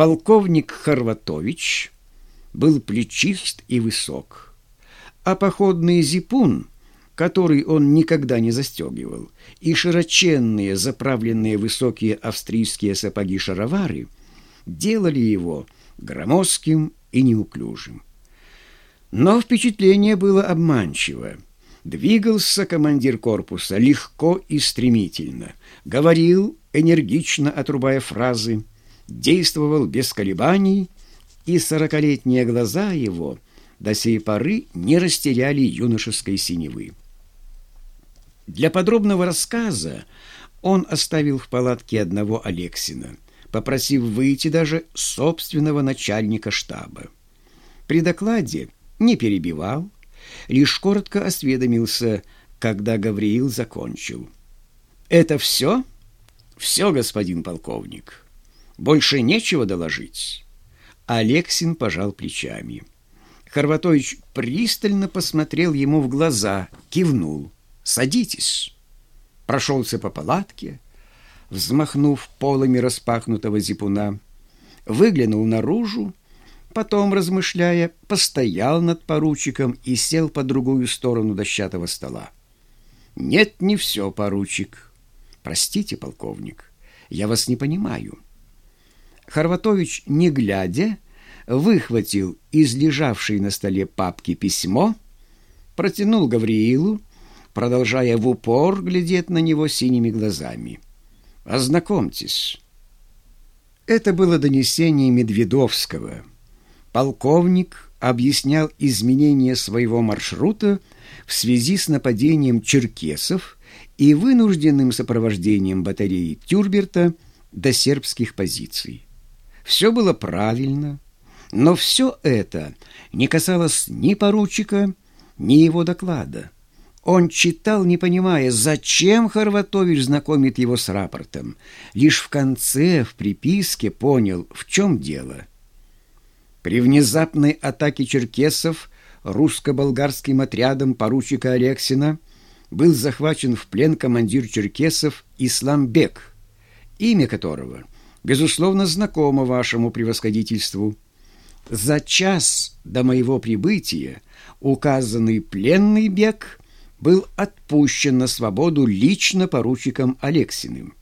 Полковник Хорватович был плечист и высок, а походный зипун, который он никогда не застегивал, и широченные, заправленные высокие австрийские сапоги-шаровары делали его громоздким и неуклюжим. Но впечатление было обманчиво. Двигался командир корпуса легко и стремительно, говорил, энергично отрубая фразы, действовал без колебаний, и сорокалетние глаза его до сей поры не растеряли юношеской синевы. Для подробного рассказа он оставил в палатке одного Алексина, попросив выйти даже собственного начальника штаба. При докладе не перебивал, лишь коротко осведомился, когда Гавриил закончил. «Это все?» «Все, господин полковник. Больше нечего доложить». Алексин пожал плечами. Хорватович пристально посмотрел ему в глаза, кивнул. «Садитесь». Прошелся по палатке, взмахнув полами распахнутого зипуна, выглянул наружу, потом, размышляя, постоял над поручиком и сел по другую сторону дощатого стола. «Нет, не все, поручик. Простите, полковник, я вас не понимаю». Хорватович, не глядя, выхватил из лежавшей на столе папки письмо, протянул Гавриилу, продолжая в упор глядеть на него синими глазами. «Ознакомьтесь». Это было донесение Медведовского. Полковник объяснял изменение своего маршрута в связи с нападением черкесов и вынужденным сопровождением батареи Тюрберта до сербских позиций. Все было правильно, но все это не касалось ни поручика, ни его доклада. Он читал, не понимая, зачем Хорватович знакомит его с рапортом. Лишь в конце, в приписке, понял, в чем дело. При внезапной атаке черкесов русско-болгарским отрядом поручика Алексина был захвачен в плен командир черкесов Исламбек, имя которого – безусловно, знакомо вашему превосходительству. За час до моего прибытия указанный пленный бег был отпущен на свободу лично поручиком Алексиным.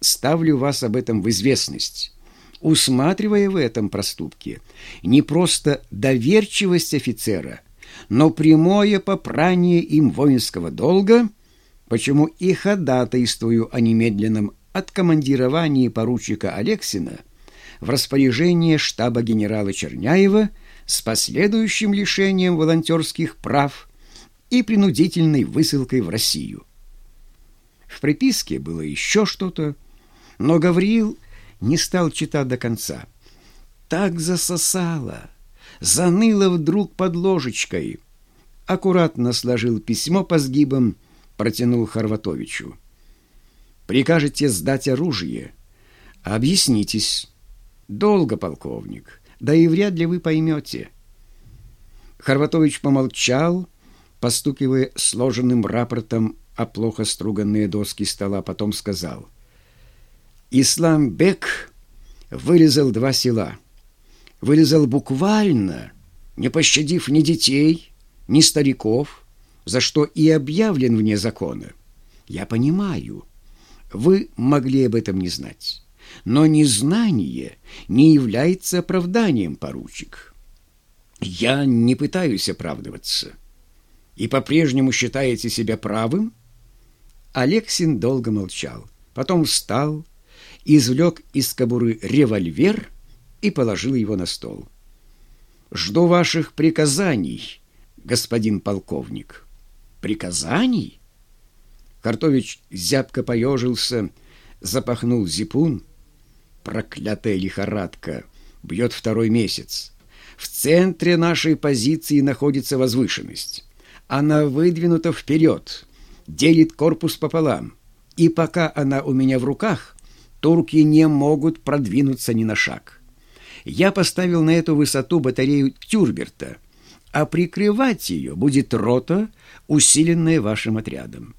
Ставлю вас об этом в известность, усматривая в этом проступке не просто доверчивость офицера, но прямое попрание им воинского долга, почему и ходатайствую о немедленном откомандировании поручика Алексина в распоряжение штаба генерала Черняева с последующим лишением волонтерских прав и принудительной высылкой в Россию. В приписке было еще что-то, но Гавриил не стал читать до конца. Так засосало, заныло вдруг под ложечкой. Аккуратно сложил письмо по сгибам, протянул Хорватовичу. Прикажете сдать оружие? Объяснитесь. Долго, полковник, да и вряд ли вы поймете. Хорватович помолчал, постукивая сложенным рапортом о плохо струганные доски стола, потом сказал. Исламбек вырезал два села. Вырезал буквально, не пощадив ни детей, ни стариков, за что и объявлен вне закона. Я понимаю, вы могли об этом не знать. Но незнание не является оправданием, поручик. Я не пытаюсь оправдываться. И по-прежнему считаете себя правым? Алексин долго молчал. Потом встал, извлек из кобуры револьвер и положил его на стол. «Жду ваших приказаний, господин полковник». «Приказаний?» Картович зябко поежился, запахнул зипун. Проклятая лихорадка! Бьет второй месяц. В центре нашей позиции находится возвышенность. Она выдвинута вперед, делит корпус пополам. И пока она у меня в руках, турки не могут продвинуться ни на шаг. Я поставил на эту высоту батарею Тюрберта, а прикрывать ее будет рота, усиленная вашим отрядом.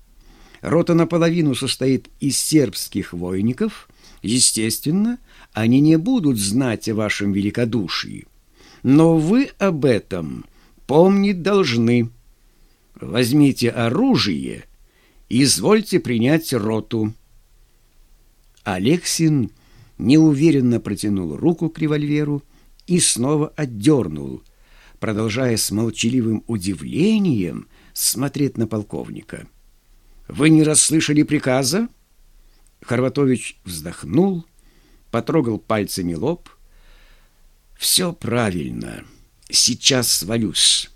Рота наполовину состоит из сербских воинников, Естественно, они не будут знать о вашем великодушии. Но вы об этом помнить должны. Возьмите оружие и извольте принять роту». Алексин неуверенно протянул руку к револьверу и снова отдернул, продолжая с молчаливым удивлением смотреть на полковника. «Вы не расслышали приказа?» Хорватович вздохнул, потрогал пальцами лоб. «Все правильно. Сейчас свалюсь.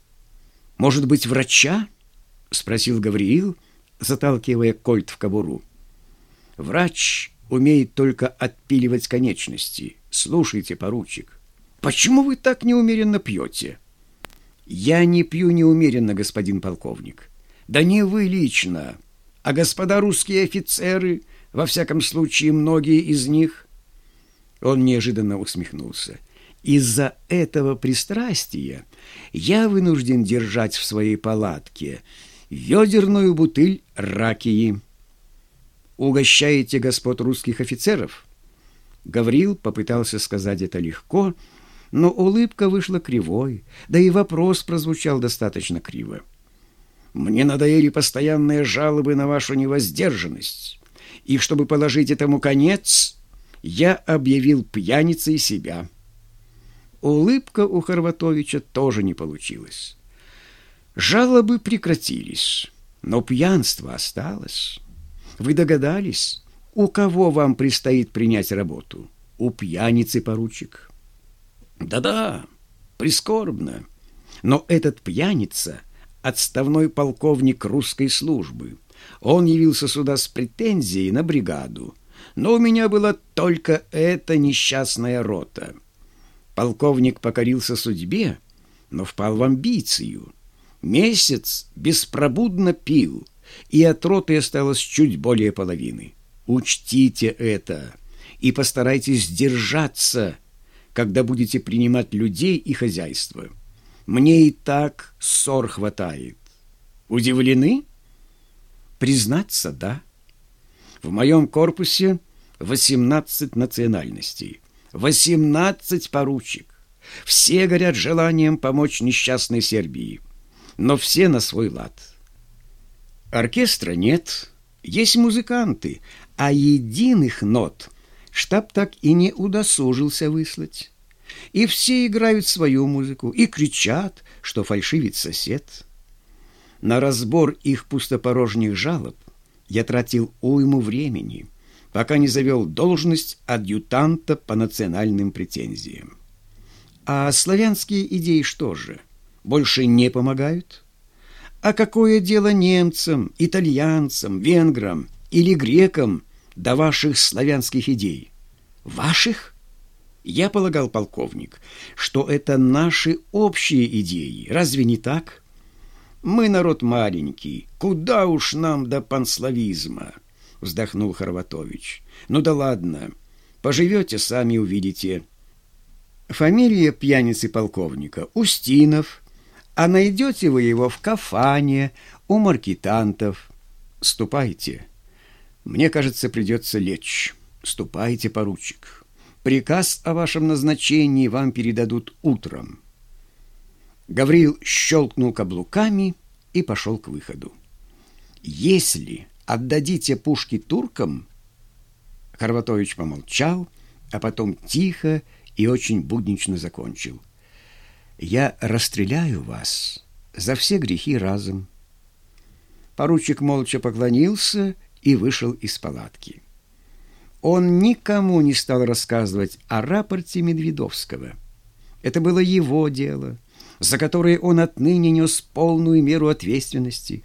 Может быть, врача?» — спросил Гавриил, заталкивая кольт в кобуру. «Врач умеет только отпиливать конечности. Слушайте, поручик, почему вы так неумеренно пьете?» «Я не пью неумеренно, господин полковник. Да не вы лично, а господа русские офицеры...» Во всяком случае, многие из них... Он неожиданно усмехнулся. Из-за этого пристрастия я вынужден держать в своей палатке ведерную бутыль ракии. Угощаете господ русских офицеров? Гаврил попытался сказать это легко, но улыбка вышла кривой, да и вопрос прозвучал достаточно криво. «Мне надоели постоянные жалобы на вашу невоздержанность и чтобы положить этому конец, я объявил пьяницей себя. Улыбка у Хорватовича тоже не получилась. Жалобы прекратились, но пьянство осталось. Вы догадались, у кого вам предстоит принять работу? У пьяницы, поручик. Да-да, прискорбно. Но этот пьяница — отставной полковник русской службы — он явился сюда с претензией на бригаду, но у меня была только эта несчастная рота. Полковник покорился судьбе, но впал в амбицию. Месяц беспробудно пил, и от роты осталось чуть более половины. Учтите это и постарайтесь сдержаться, когда будете принимать людей и хозяйство. Мне и так ссор хватает. Удивлены? Признаться, да. В моем корпусе 18 национальностей, 18 поручик. Все горят желанием помочь несчастной Сербии, но все на свой лад. Оркестра нет, есть музыканты, а единых нот штаб так и не удосужился выслать. И все играют свою музыку и кричат, что фальшивит сосед. На разбор их пустопорожних жалоб я тратил уйму времени, пока не завел должность адъютанта по национальным претензиям. А славянские идеи что же, больше не помогают? А какое дело немцам, итальянцам, венграм или грекам до ваших славянских идей? Ваших? Я полагал, полковник, что это наши общие идеи. Разве не так? Мы народ маленький, куда уж нам до панславизма, вздохнул Хорватович. Ну да ладно, поживете, сами увидите. Фамилия пьяницы полковника Устинов, а найдете вы его в кафане у маркетантов. Ступайте. Мне кажется, придется лечь. Ступайте, поручик. Приказ о вашем назначении вам передадут утром. Гавриил щелкнул каблуками и пошел к выходу. «Если отдадите пушки туркам...» Хорватович помолчал, а потом тихо и очень буднично закончил. «Я расстреляю вас за все грехи разом». Поручик молча поклонился и вышел из палатки. Он никому не стал рассказывать о рапорте Медведовского. Это было его дело — за которые он отныне нес полную меру ответственности.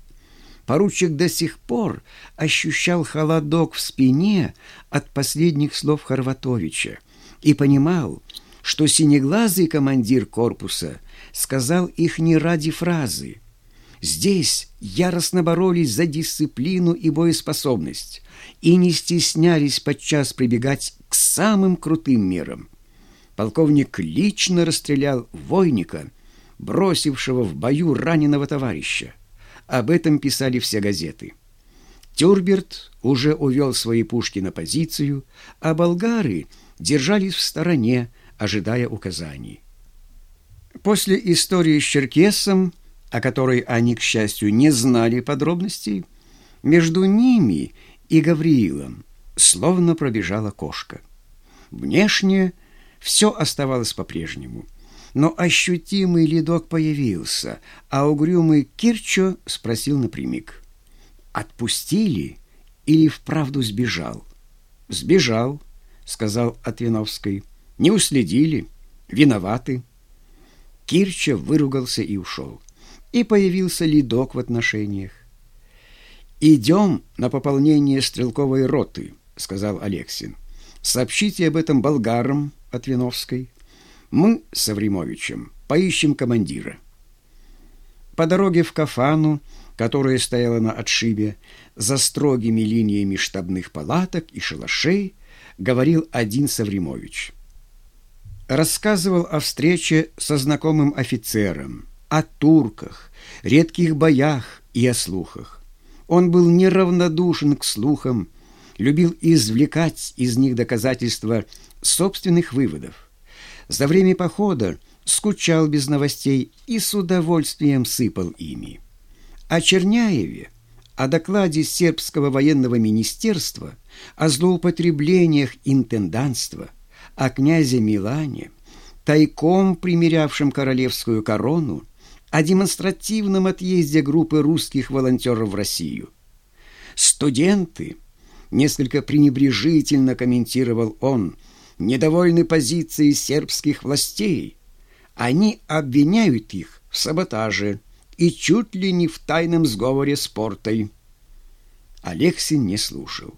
Поручик до сих пор ощущал холодок в спине от последних слов Хорватовича и понимал, что синеглазый командир корпуса сказал их не ради фразы. Здесь яростно боролись за дисциплину и боеспособность и не стеснялись подчас прибегать к самым крутым мерам. Полковник лично расстрелял войника – бросившего в бою раненого товарища. Об этом писали все газеты. Тюрберт уже увел свои пушки на позицию, а болгары держались в стороне, ожидая указаний. После истории с Черкесом, о которой они, к счастью, не знали подробностей, между ними и Гавриилом словно пробежала кошка. Внешне все оставалось по-прежнему, но ощутимый ледок появился, а угрюмый Кирчо спросил напрямик. «Отпустили или вправду сбежал?» «Сбежал», — сказал Отвиновский. «Не уследили. Виноваты». Кирча выругался и ушел. И появился ледок в отношениях. «Идем на пополнение стрелковой роты», — сказал Алексин. «Сообщите об этом болгарам от Виновской. Мы с Авримовичем поищем командира». По дороге в Кафану, которая стояла на отшибе, за строгими линиями штабных палаток и шалашей, говорил один Савримович. Рассказывал о встрече со знакомым офицером, о турках, редких боях и о слухах. Он был неравнодушен к слухам, любил извлекать из них доказательства собственных выводов. За время похода скучал без новостей и с удовольствием сыпал ими. О Черняеве, о докладе сербского военного министерства, о злоупотреблениях интендантства, о князе Милане, тайком примерявшем королевскую корону, о демонстративном отъезде группы русских волонтеров в Россию. Студенты, несколько пренебрежительно комментировал он, недовольны позицией сербских властей. Они обвиняют их в саботаже и чуть ли не в тайном сговоре с портой. Алексин не слушал.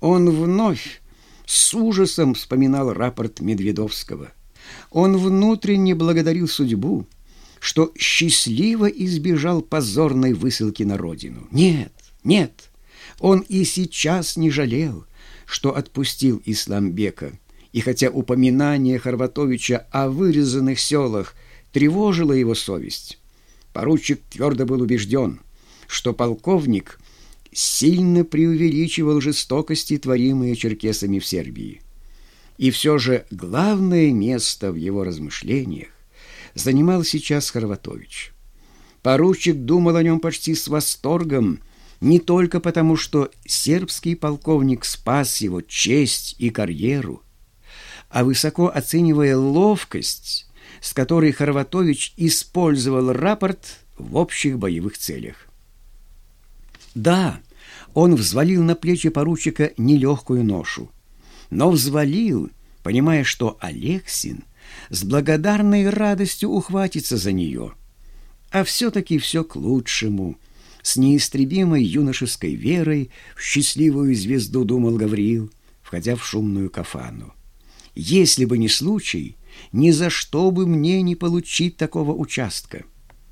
Он вновь с ужасом вспоминал рапорт Медведовского. Он внутренне благодарил судьбу, что счастливо избежал позорной высылки на родину. Нет, нет, он и сейчас не жалел, что отпустил Исламбека, и хотя упоминание Хорватовича о вырезанных селах тревожило его совесть, поручик твердо был убежден, что полковник сильно преувеличивал жестокости, творимые черкесами в Сербии. И все же главное место в его размышлениях занимал сейчас Хорватович. Поручик думал о нем почти с восторгом, не только потому, что сербский полковник спас его честь и карьеру, а высоко оценивая ловкость, с которой Хорватович использовал рапорт в общих боевых целях. Да, он взвалил на плечи поручика нелегкую ношу, но взвалил, понимая, что Алексин – с благодарной радостью ухватится за нее. А все-таки все к лучшему. С неистребимой юношеской верой в счастливую звезду думал Гавриил, входя в шумную кафану. Если бы не случай, ни за что бы мне не получить такого участка.